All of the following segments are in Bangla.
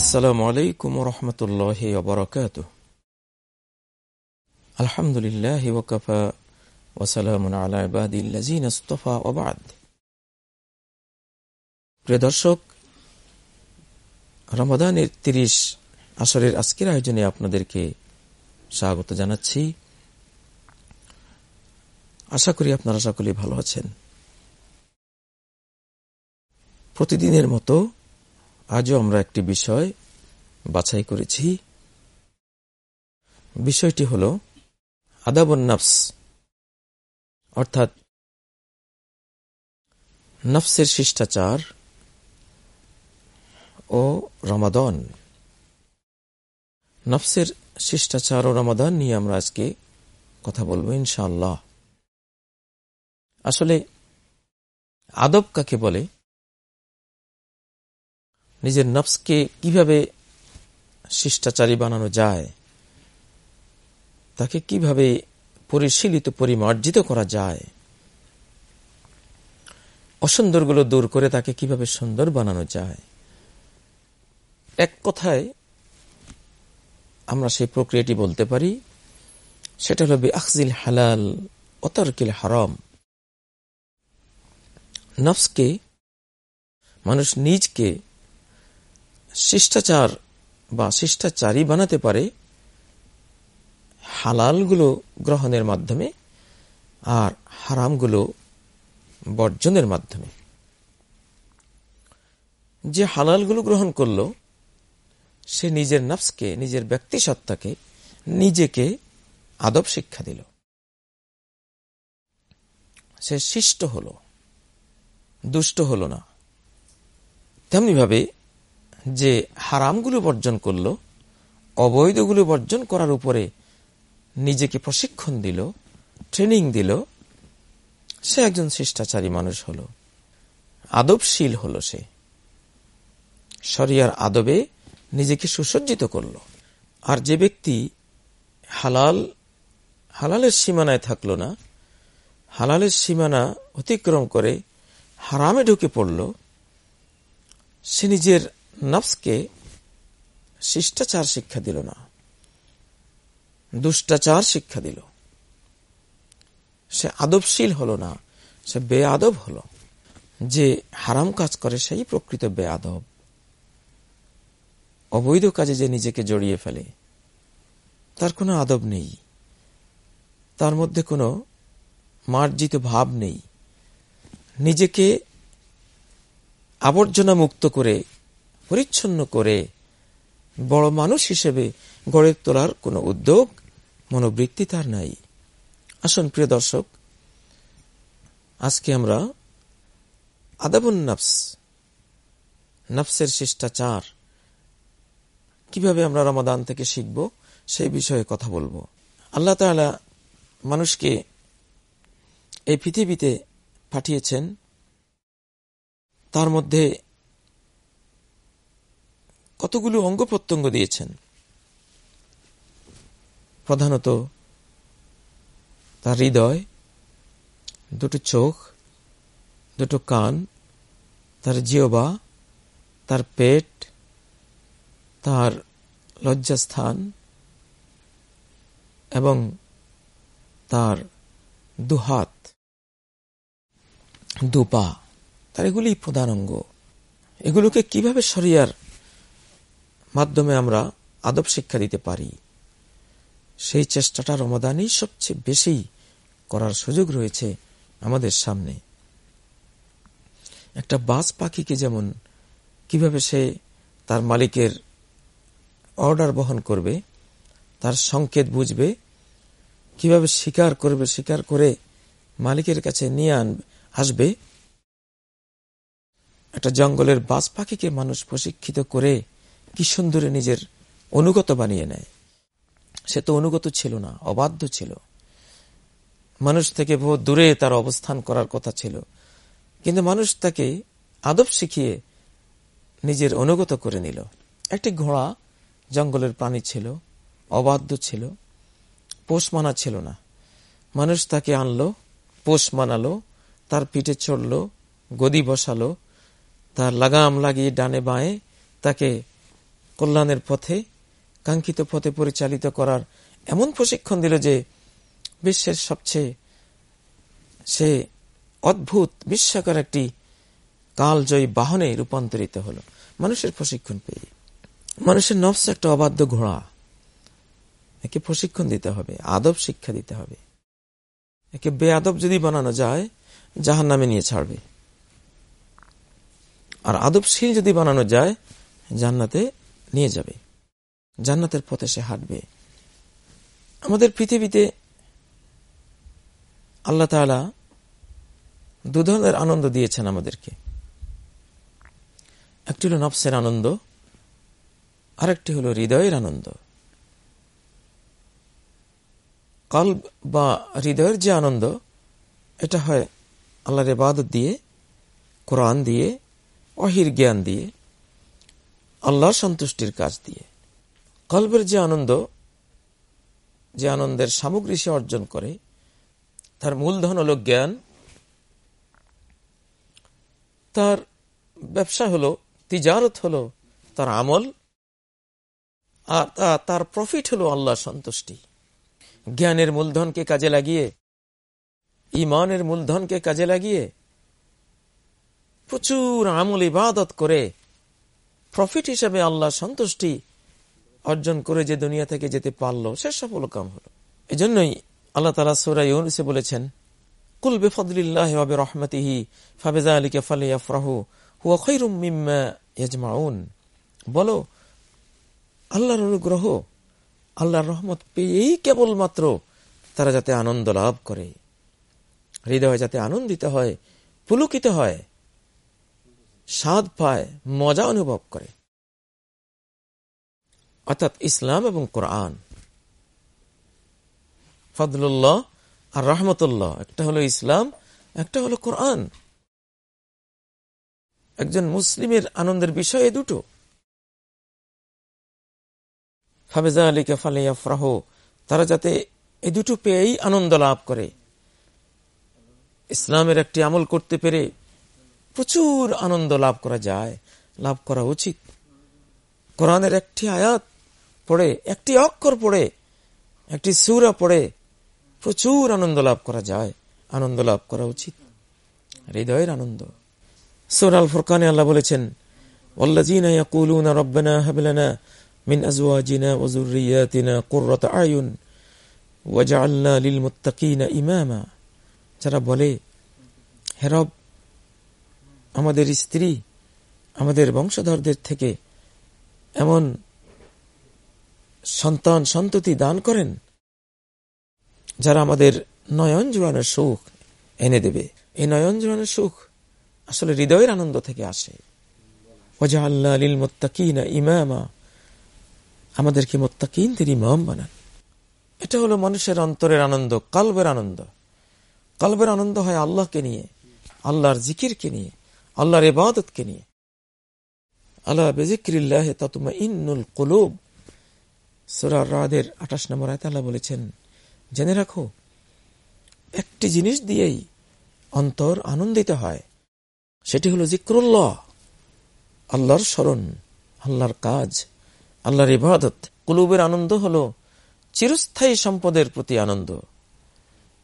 আসসালামু আলাইকুম রহমতুল্লাহ আলহামদুলিল্লাহ ওবাদ প্রিয় দর্শক রমাদানের তিরিশ আসরের আজকের আয়োজনে আপনাদেরকে স্বাগত জানাচ্ছি। আশা করি আপনারা সকলে ভালো আছেন। প্রতিদিনের মতো আজও আমরা একটি বিষয় বাছাই করেছি। বিষয়টি হল আদাবন নফস। অর্থাৎ নফসের শিষ্টাচার ও রমাদন। নফসের শিষ্টাচার ও রমাদান নিয়ে আমরা আজকে কথা বলব ইনশাআল্লাহ। আসলে আদব কাকে বলে? নিজের নফসকে কীভাবে শিষ্টাচারী বানানো যায়, তাকে কীভাবে পরিশীলিত, পরিমার্জিত করা যায়, অসুন্দরগুলো দূর করে তাকে কীভাবে সুন্দর বানানো যায়। এক কথায়, আমরা সেই প্রক্রিয়াটি বলতে পারি, সেটা হল আখজিল হালাল অতর্কিল হারাম। নফসকে, মানুষ নিজকে শিষ্টাচার বা শিষ্টাচারী বানাতে পারে হালালগুলো গ্রহণের মাধ্যমে আর হারামগুলো বর্জনের মাধ্যমে। যে হালালগুলো গ্রহণ করল, সে নিজের নফসকে, নিজের ব্যক্তি সত্তাকে নিজেকে আদব শিক্ষা দিল। সে শিষ্ট হল, দুষ্ট হল না। তেমনিভাবে যে হারামগুলো বর্জন করল, অবৈধগুলো বর্জন করার উপরে নিজেকে প্রশিক্ষণ দিল, ট্রেনিং দিল, সে একজন শিষ্টাচারী মানুষ হল। আদবশীল হল সে। শরিয়ার আদবে নিজেকে সুসজ্জিত করল। আর যে ব্যক্তি হালাল, হালালের সীমানায় থাকল না, হালালের সীমানা অতিক্রম করে হারামে ঢুকে পড়ল, সে নিজের নফসকে শিষ্টাচার শিক্ষা দিল না, দুষ্টাচার শিক্ষা দিল। সে আদবশীল হল না, সে বে আদব হল। যে হারাম কাজ করে, সেই প্রকৃত বে আদব অবৈধ কাজে যে নিজেকে জড়িয়ে ফেলে, তার কোনো আদব নেই। তার মধ্যে কোনো মার্জিত ভাব নেই। নিজেকে আবর্জনা মুক্ত করে পরিচ্ছন্ন করে বড় মানুষ হিসেবে গড়ে তোলার কোনো উদ্যোগ, মনোবৃত্তি তার নাই। আসুন প্রিয় দর্শক, আজকে আমরা আদাবুন নফস, নফসের শিষ্টাচার কীভাবে আমরা রমাদান থেকে শিখব সেই বিষয়ে কথা বলব। আল্লাহ তালা মানুষকে এই পৃথিবীতে পাঠিয়েছেন। তার মধ্যে কতগুলো অঙ্গ প্রত্যঙ্গ দিয়েছেন? প্রধানত তার হৃদয়, দুটো চোখ, দুটো কান, তার জিওবা তার পেট, তার লজ্জাস্থান এবং তার দুহাত দুপা তার এগুলি প্রধান অঙ্গ। এগুলোকে কীভাবে সরিয়ার মাধ্যমে আমরা আদব শিক্ষা দিতে পারি। সেই চেষ্টাটা রমাদানই সবচেয়ে বেশি করার সুযোগ রয়েছে আমাদের সামনে। একটা বাস পাখিকে যেমন কীভাবে সে তার মালিকের অর্ডার বহন করবে, তার সংকেত বুঝবে, কীভাবে শিকার করবে, শিকার করে মালিকের কাছে নিয়ে আনবে আসবে, একটা জঙ্গলের বাস পাখিকে মানুষ প্রশিক্ষিত করে কি সুন্দরে নিজের অনুগত বানিয়ে নেয়। সে তো অনুগত ছিল না, অবাধ্য ছিল। মানুষ থেকে বহু দূরে তার অবস্থান করার কথা ছিল। কিন্তু মানুষ তাকে আদব শিখিয়ে নিজের অনুগত করে নিল। একটি ঘোড়া জঙ্গলের প্রাণী ছিল, অবাধ্য ছিল, পোষ মানা ছিল না। মানুষ তাকে আনলো, পোষ মানালো, তার পিঠে চড়ল, গদি বসালো, তার লাগাম লাগিয়ে ডানে বাঁয়ে তাকে কল্যাণের পথে, কাঙ্ক্ষিত পথে পরিচালিত করার এমন প্রশিক্ষণ দিল যে বিশ্বের সবচেয়ে, সে অদ্ভুত, বিস্ময়কর একটি কালজয়ী বাহনে রূপান্তরিত হল। মানুষের প্রশিক্ষণ পেয়ে। মানুষের নফস একটা অবাধ্য ঘোড়া। একে প্রশিক্ষণ দিতে হবে, আদব শিক্ষা দিতে হবে। একে বেআদব যদি বানানো যায় জাহান নামে নিয়ে ছাড়বে। আর আদবশীল যদি বানানো যায়, জান্নাতে নিয়ে যাবে। জান্নাতের পথে সে হাঁটবে। আমাদের পৃথিবীতে আল্লাহ তালা দু ধরনের আনন্দ দিয়েছেন আমাদেরকে। একটি হল নফসের আনন্দ, আরেকটি হল হৃদয়ের আনন্দ। কল বা হৃদয়ের যে আনন্দ, এটা হয় আল্লাহর ইবাদত দিয়ে, কোরআন দিয়ে অহির জ্ঞান দিয়ে। আল্লাহর সন্তুষ্টির কাজ দিয়ে। কল্পের যে আনন্দ, যে আনন্দের সামগ্রী সে অর্জন করে, তার মূলধন হল জ্ঞান। তার ব্যবসা হলো, তিজারত হলো, তার আমল। আর তার প্রফিট হলো আল্লাহ সন্তুষ্টি। জ্ঞানের মূলধনকে কাজে লাগিয়ে, ইমানের মূলধনকে কাজে লাগিয়ে, প্রচুর আমল ইবাদত করে প্রফিট হিসেবে আল্লাহ সন্তুষ্টি অর্জন করে যে দুনিয়া থেকে যেতে পারল, সে সফল কাম হল। এজন্যই আল্লাহ তালা সুরাই ইউনুসে বলেছেন, কুল বেফদুল্লাহ রহমতিহি ফাবেজা আলীকে ফালিয়াফরাহু, হুয়া খৈরুম মিম্মা ইয়াজমাউন। বলো, আল্লাহর অনুগ্রহ, আল্লাহর রহমত পেয়েই কেবলমাত্র তারা যাতে আনন্দ লাভ করে। হৃদয় যাতে আনন্দিত হয়, পুলকিত হয় স্বাদ পায়, মজা অনুভব করে। অর্থাৎ ইসলাম এবং কোরআন। ফদলুল্লাহ আর রহমতুল্লাহ, একটা হলো ইসলাম, একটা হলো কোরআন। একজন মুসলিমের আনন্দের বিষয় এ দুটো। ফাবেজা আলীকে ফালিয়া ফ্রাহ তারা যাতে এ দুটো পেয়েই আনন্দ লাভ করে। ইসলামের একটি আমল করতে পেরে প্রচুর আনন্দ লাভ করা যায় লাভ করা উচিত কোরআনের একটি আয়াত পড়ে একটি অক্ষর পড়ে একটি সুরা পড়ে প্রচুর আনন্দ লাভ করা যায় আনন্দ লাভ করা উচিত হৃদয়ের আনন্দ সুর আল ফুরকানে আল্লাহ বলেছেন والذين يقولون ربنا هب لنا من أزواجنا وذرياتنا قرة أعين وجعلنا للمتقين إماما যারা বলে হেরব আমাদের স্ত্রী, আমাদের বংশধরদের থেকে এমন সন্তান, সন্ততি দান করেন, যারা আমাদের নয়ন জোড়ানোর সুখ এনে দেবে। এই নয়ন জোড়ানোর সুখ আসলে হৃদয়ের আনন্দ থেকে আসে। ওজা আল্লাহ আলিল মোত্তাকিনা ইমামা। আমাদেরকে মোত্তাকিনদের ইমাম বানান। এটা হলো মানুষের অন্তরের আনন্দ, কালবের আনন্দ। কালবের আনন্দ হয় আল্লাহকে নিয়ে, আল্লাহর জিকিরকে নিয়ে। আল্লাহর এবাদতকে নিয়ে। আল্লাহ বেজিক্রিল্লাহ ততুমা ইন্নুল কলুব। সুরার রাদের আঠাশ নম্বর আয়তে বলেছেন, জেনে রাখো, একটি জিনিস দিয়েই অন্তর আনন্দিত হয়, সেটি হলো জিক্রুল্লাহ, আল্লাহর স্মরণ, আল্লাহর কাজ, আল্লাহর ইবাদত। কুলুবের আনন্দ হল চিরস্থায়ী সম্পদের প্রতি আনন্দ।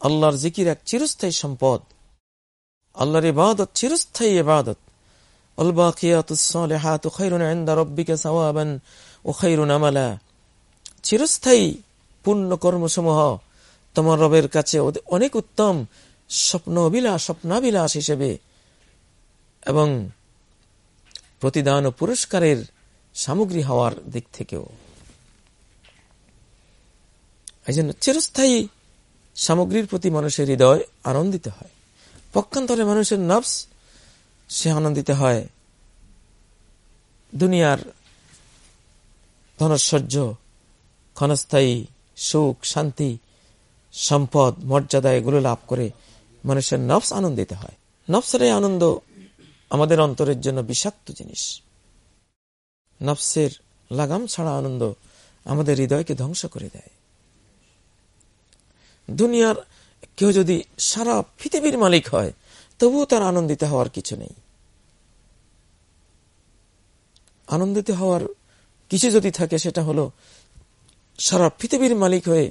আল্লাহর জিকির এক চিরস্থায়ী সম্পদ। আল্লাহর ইবাদত, চিরস্থায়ী ইবাদত। চিরস্থায়ী পূর্ণ কর্মসমূহ তোমার রবের কাছে অনেক উত্তম স্বপ্ন অবিলাস স্বপ্নাবিলাস হিসেবে এবং প্রতিদান ও পুরস্কারের সামগ্রী হওয়ার দিক থেকেও। এই জন্য চিরস্থায়ী সামগ্রীর প্রতি মানুষের হৃদয় আনন্দিত হয়। পক্ষান্তরে মানুষের নফস সে আনন্দিত হয়। দুনিয়ার ধনশ্বর্য ক্ষণস্থায়ী সুখ, শান্তি, সম্পদ, মর্যাদা এগুলো লাভ করে মানুষের নফস আনন্দিত হয়। নফসের এই আনন্দ আমাদের অন্তরের জন্য বিষাক্ত জিনিস। নফসের লাগাম ছাড়া আনন্দ আমাদের হৃদয়কে ধ্বংস করে দেয়। দুনিয়ার কেউ যদি সারা পৃথিবীর মালিক হয়, তবুও তার আনন্দিত হওয়ার কিছু নেই। আনন্দিত হওয়ার কিছু যদি থাকে, সেটা হলো সারা পৃথিবীর মালিক হয়ে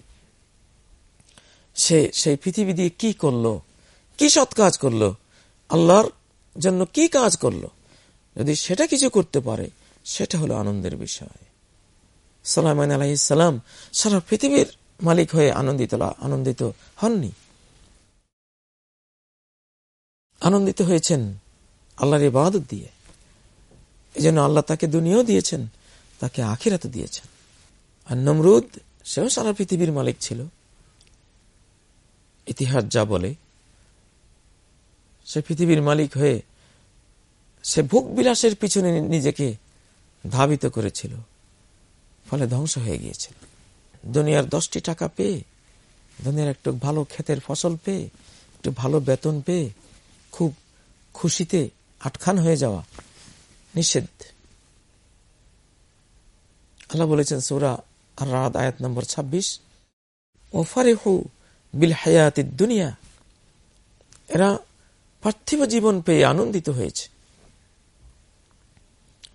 সে সেই পৃথিবী দিয়ে কি করল, কি সৎ কাজ করল, আল্লাহর জন্য কি কাজ করল, যদি সেটা কিছু করতে পারে, সেটা হলো আনন্দের বিষয়। সালামান আলাইসালাম সারা পৃথিবীর মালিক হয়ে আনন্দিত আনন্দিত হননি। আনন্দিত হয়েছেন আল্লাহর ইবাদত দিয়ে। এই জন্য আল্লাহ তাকে দুনিয়াও দিয়েছেন, তাকে আখিরাতে দিয়েছেন। আর নমরুদ সেও সারা পৃথিবীর মালিক ছিল। ইতিহাস যা বলে, সে পৃথিবীর মালিক হয়ে সে ভোগ বিলাসের পিছনে নিজেকে ধাবিত করেছিল, ফলে ধ্বংস হয়ে গিয়েছিল। দুনিয়ার দশটি টাকা পেয়ে, দুনিয়ার একটু ভালো ক্ষেতের ফসল পেয়ে, একটু ভালো বেতন পেয়ে, খুব খুশিতে আটখান হয়ে যাওয়া নিষেধ। আল্লাহ বলেছেন সৌরা আর রাত আয়াত নম্বর ছাব্বিশ ওফারে হু বিল হায়াতি দুনিয়া এরা পার্থিব জীবন পেয়ে আনন্দিত হয়েছে।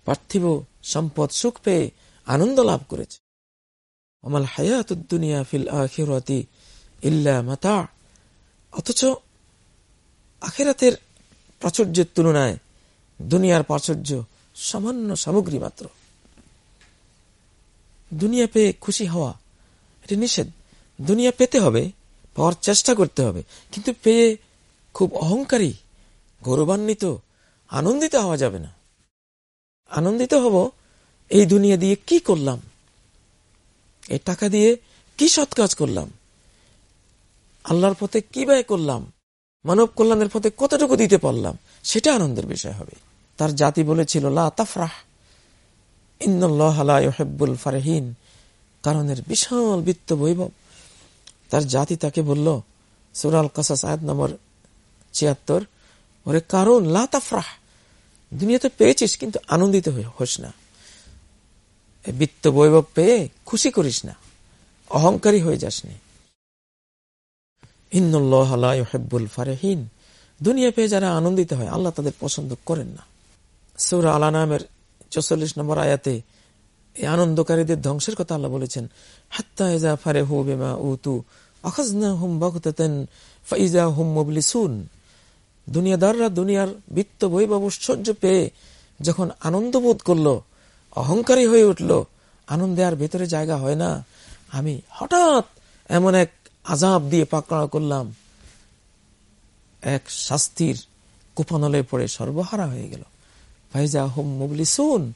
পার্থিব সম্পদ সুখ পেয়ে আনন্দ লাভ করেছে। অমাল হায়াত দুনিয়া ফিল আখিরাতি ইল্লা মাতা অথচ আখেরাতের প্রাচুর্যের তুলনায় দুনিয়ার প্রাচুর্য সামান্য সামগ্রী মাত্র। দুনিয়া পেয়ে খুশি হওয়া, এটি নিষেধ। দুনিয়া পেতে হবে, পাওয়ার চেষ্টা করতে হবে। কিন্তু পেয়ে খুব অহংকারী, গৌরবান্বিত, আনন্দিত হওয়া যাবে না। আনন্দিত হব, এই দুনিয়া দিয়ে কি করলাম? এই টাকা দিয়ে কি সৎ কাজ করলাম? আল্লাহর পথে কি ব্যয় করলাম? মানব কল্যাণের পথে কতটুকু দিতে পারলাম? সেটা আনন্দের বিষয় হবে। তার জাতি বলেছিল, লা তাফরাহ। ফারহীন। কারণের বিশাল বৃত্ত বৈভব। তার জাতি তাকে বলল সুরাল কাসাস আয়াত নম্বর ছিয়াত্তর, ওরে কারণ, লা তাফরাহ। দুনিয়াতে পেয়েছিস, কিন্তু আনন্দিত হোস না। বৃত্ত বৈভব পেয়ে খুশি করিস না। অহংকারী হয়ে যাস নি। দুনিয়া পেয়ে যারা আনন্দিত হয়, আল্লাহ তাদের পছন্দ করেন না। সৌরা আলা চৌচল্লিশ নম্বর আয়াতে এই আনন্দকারীদের ধ্বংসের কথা আল্লাহ বলেছেন, হাত্তা এজা ফারে হু বেমা উতু আখাজনা হুম ফাইজা দুনিয়াদাররা দুনিয়ার বৃত্ত বৈভব ঐশ্বর্য পেয়ে যখন আনন্দ বোধ করল অহংকারী হয়ে উঠল। আনন্দে আর ভেতরে জায়গা হয় না। আমি হঠাৎ এমন এক আজাব দিয়ে পাকড়া করলাম। এক শাস্তির কুপনলে পড়ে সর্বহারা হয়ে গেল। ভাইজা হোম মুবলি শুন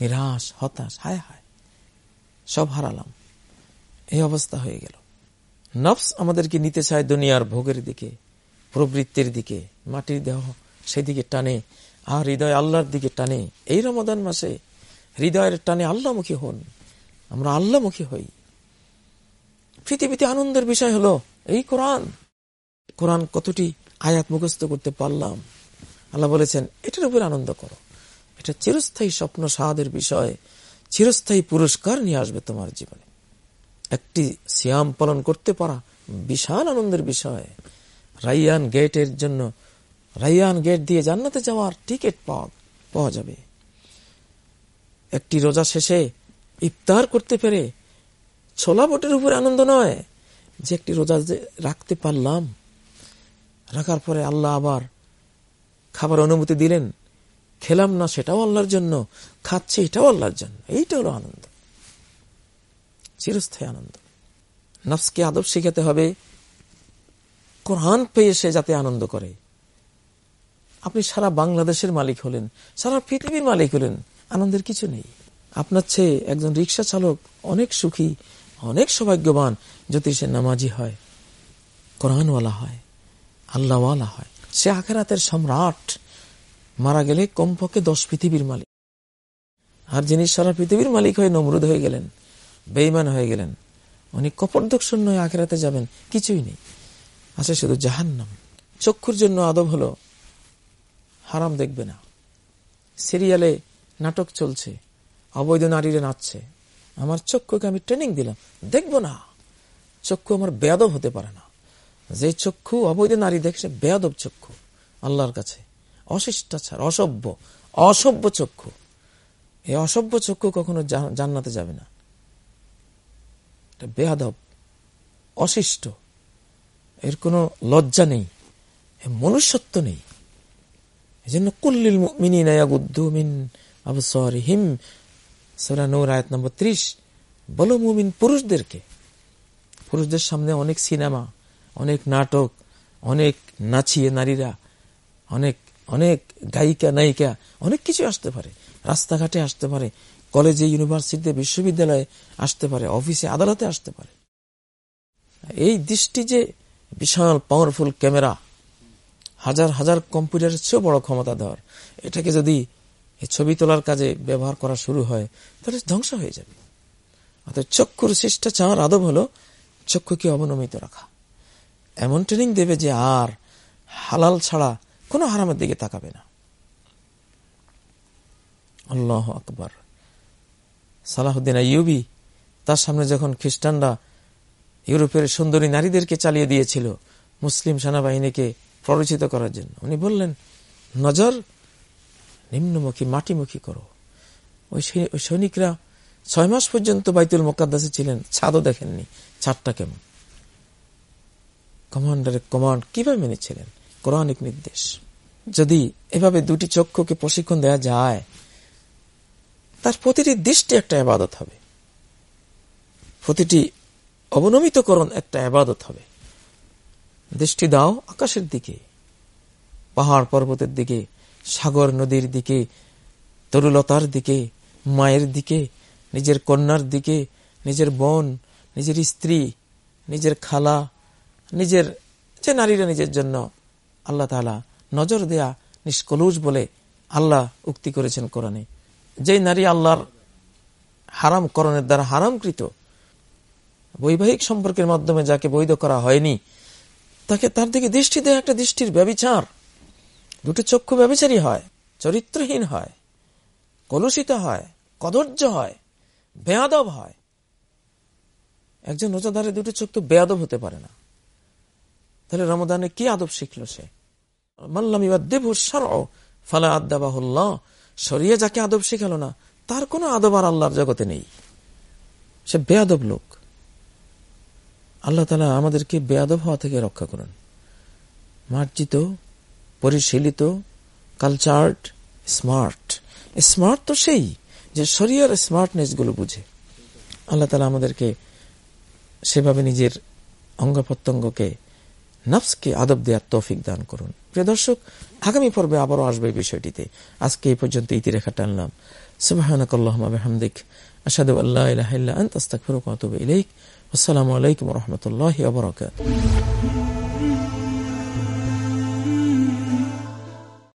নিরাশ, হতাশ, হায় হায়, সব হারালাম। এই অবস্থা হয়ে গেল। নফস আমাদেরকে নিতে চায় দুনিয়ার ভোগের দিকে, প্রবৃত্তির দিকে, মাটির দেহ সেদিকে টানে, আর হৃদয় আল্লাহর দিকে টানে। এই রমাদান মাসে হৃদয়ের টানে আল্লাহমুখী হন। আমরা আল্লাহমুখী হই। পৃথিবীতে আনন্দের বিষয় হলো এই কোরআন। কোরআন কতটি আয়াত মুখস্থ করতে পারলাম? আল্লাহ বলেছেন, এটার উপর আনন্দ করো। এটা চিরস্থায়ী স্বপ্ন সাহাদের বিষয়। চিরস্থায়ী পুরস্কার নিয়ে আসবে তোমার জীবনে। একটি সিয়াম পালন করতে পারা বিশাল আনন্দের বিষয়। রাইয়ান গেটের জন্য, রাইয়ান গেট দিয়ে জান্নাতে যাওয়ার টিকিট পাওয়া পাওয়া যাবে। একটি রোজা শেষে ইফতার করতে পেরে ছোলা বটের উপরে আনন্দ নয় যে একটি রোজা রাখতে পারলাম। রাখার পরে আল্লাহ আবার খাবার অনুমতি দিলেন। খেলাম না, সেটাও আল্লাহর জন্য। খাচ্ছে, এটাও আল্লাহর জন্য। এইটা হলো আনন্দ। চিরস্থায়ী আনন্দ। নফসকে আদব শিখাতে হবে। কোরআন পেয়ে সে যাতে আনন্দ করে। আপনি সারা বাংলাদেশের মালিক হলেন, সারা পৃথিবীর মালিক হলেন। আনন্দের কিছু নেই। আপনার চেয়ে একজন রিক্সা চালক অনেক সুখী, অনেক সৌভাগ্যবান যদি সে নামাজি হয়। কোরআনওয়ালা হয়, আল্লাহওয়ালা হয়। সে আখেরাতের সম্রাট। মারা গেলে কমপক্ষে দশ পৃথিবীর মালিক। আর যিনি সারা পৃথিবীর মালিক হয়ে নমরুদ হয়ে গেলেন বেইমান হয়ে গেলেন, উনি কপরদক্ষণ নয় আখেরাতে যাবেন, কিছুই নেই। আছে শুধু জাহান্নাম। চক্ষুর জন্য আদব হলো হারাম দেখবে না। সিরিয়ালে নাটক চলছে। অবৈধ নারীরা নাচছে। আমার চক্ষুকে আমি ট্রেনিং দিলাম। দেখব না। চক্ষু আমার বেয়াদব হতে পারে না। যে চক্ষু অবৈধ নারী দেখছে বেয়াদব চক্ষু। আল্লাহর কাছে। অশিষ্টাচার, অসভ্য অসভ্য চক্ষু। এই অসভ্য চক্ষু কখনো জান্নাতে যাবে না। এটা অশিষ্ট। এর কোনো লজ্জা নেই। মনুষ্যত্ব নেই। এই জন্য কুল্লিল মিন হিম সোরা নৌর আয়াত নম্বর ত্রিশ, বলো মুমিন পুরুষদেরকে। পুরুষদের সামনে অনেক সিনেমা, অনেক নাটক, অনেক নাচিয়ে নারীরা, অনেক অনেক গায়িকা, নায়িকা, অনেক কিছু আসতে পারে। রাস্তাঘাটে আসতে পারে, কলেজে, ইউনিভার্সিটিতে, বিশ্ববিদ্যালয়ে আসতে পারে, অফিসে, আদালতে আসতে পারে। এই দৃষ্টি যে বিশাল পাওয়ারফুল ক্যামেরা হাজার হাজার কম্পিউটারের চেয়েও বড় ক্ষমতা দেওয়ার এটাকে যদি ছবি তোলার কাজে ব্যবহার করা শুরু হয়, তাহলে ধ্বংস হয়ে যাবে। অর্থাৎ চক্ষুর শিষ্টাচার আদব হলো চক্ষুকে অবনমিত রাখা। এমন ট্রেনিং দেবে যে আর হালাল ছাড়া কোনো হারামের দিকে তাকাবে না। আল্লাহ আকবর। সালাহুদ্দিন ইউবি তার সামনে যখন খ্রিস্টানরা ইউরোপের সুন্দরী নারীদেরকে চালিয়ে দিয়েছিল, মুসলিম সেনাবাহিনীকে প্ররোচিত করার জন্য, উনি বললেন, নজর নিম্নমুখী মাটিমুখী করো। ওই সৈনিকরা ছয় মাস পর্যন্ত বাইতুল মোকাদ্দাসে ছিলেন, ছাদও দেখেননি, ছাদটা কেমন? কমান্ডারের কমান্ড কীভাবে মেনেছিলেন? কোরআনিক নির্দেশ। যদি এভাবে দুটি চক্ষুকে প্রশিক্ষণ দেওয়া যায়, তার প্রতিটি দৃষ্টি একটা আবাদত হবে। প্রতিটি অবনমিতকরণ একটা আবাদত হবে। দৃষ্টি দাও আকাশের দিকে, পাহাড় পর্বতের দিকে সাগর নদীর দিকে, তরুলতার দিকে, মায়ের দিকে, নিজের কন্যার দিকে, নিজের বোন, নিজের স্ত্রী, নিজের খালা, নিজের যে নারীরা নিজের জন্য আল্লাহ তালা নজর দেয়া নিষ্কলুজ বলে আল্লাহ উক্তি করেছেন কোরআনে। যে নারী আল্লাহর হারাম করণের দ্বারা হারামকৃত, বৈবাহিক সম্পর্কের মাধ্যমে যাকে বৈধ করা হয়নি, তাকে তার দিকে দৃষ্টি দেয় একটা দৃষ্টির ব্যবিচার। দুটো চক্ষু ব্যবচারী হয়, চরিত্রহীন হয়, কলুষিত হয় কদর্য হয়, বেয়াদব হয়। একজন রোজাদারে দুটো তো বেয়াদব হতে পারে না। তাহলে রমদানে কি আদব শিখল সে? মাল্লাম ফালা আদাবাহুল্লাহ সরিয়ে যাকে আদব শিখালো না, তার কোনো আদব আর আল্লাহর জগতে নেই। সে বেয়াদব লোক। আল্লাহ তালা আমাদেরকে বেয়াদব হওয়া থেকে রক্ষা করুন। মার্জিত পরিশীলিত কালচার্ড স্মার্ট স্মার্ট তো সেই, যে শরীর স্মার্টনেসগুলো বুঝে। আল্লাহ তালা আমাদেরকে সেভাবে নিজের অঙ্গ প্রত্যঙ্গকে নফসকে আদব দেওয়ার তৌফিক দান করুন। প্রিয় দর্শক, আগামী পর্বে আবারও আসবে বিষয়টিতে। আজকে এই পর্যন্ত ইতিরেখা টানলাম। সুবাহানকাল্লাহমদিক আসাদু আল্লাহ আসসালামু আলাইকুম রহমতুল্লাহ